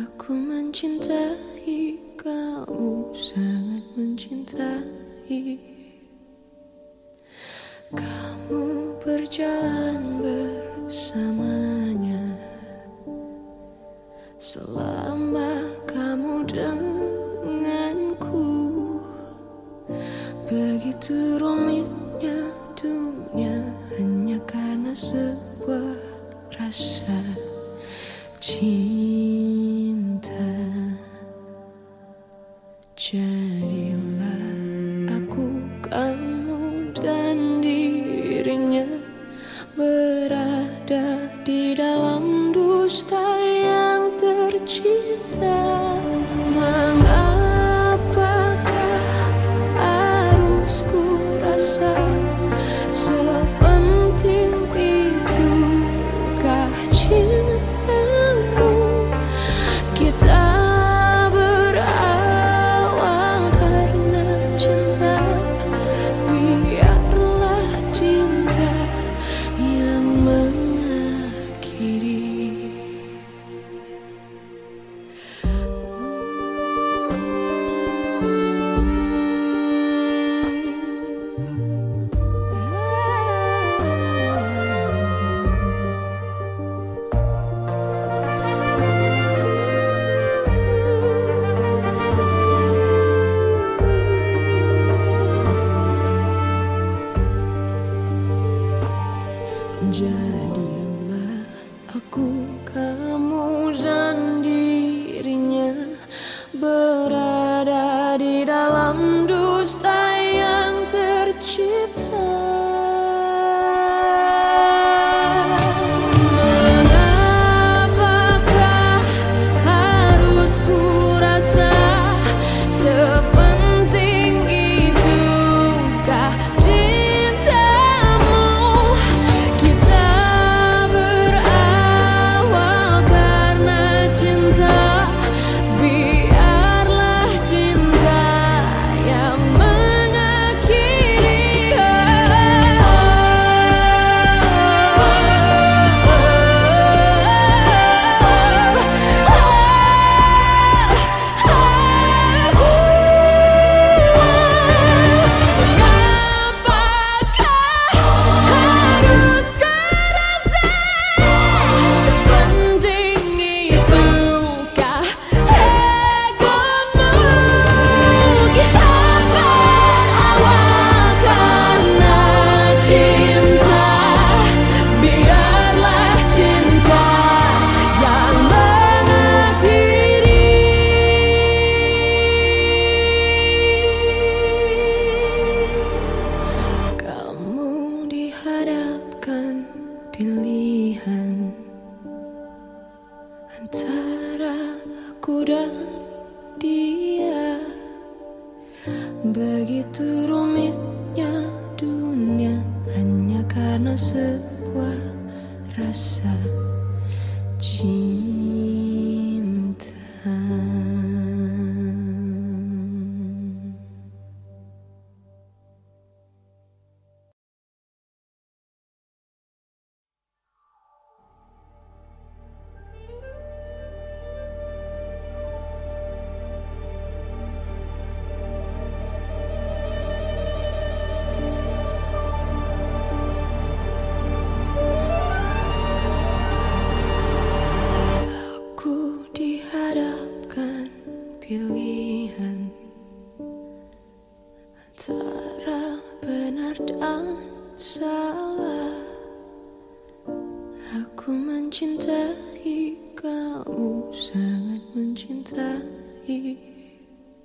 Aku mencintai kamu Sangat mencintai. Kamu berjalan bersamanya. Selama kamu denganku Begitu rumitnya dunia Hanya karena sebuah rasa cinta. Jadilah aku kamu dan dirinya Berada di dalam dusta yang tercipta Antara aku dan dia. Begitu rumitnya dunia Hanya karena sebuah rasa cinta dihadapkan pilihan Antara benar dan salah. Aku mencintai kamu sangat mencintai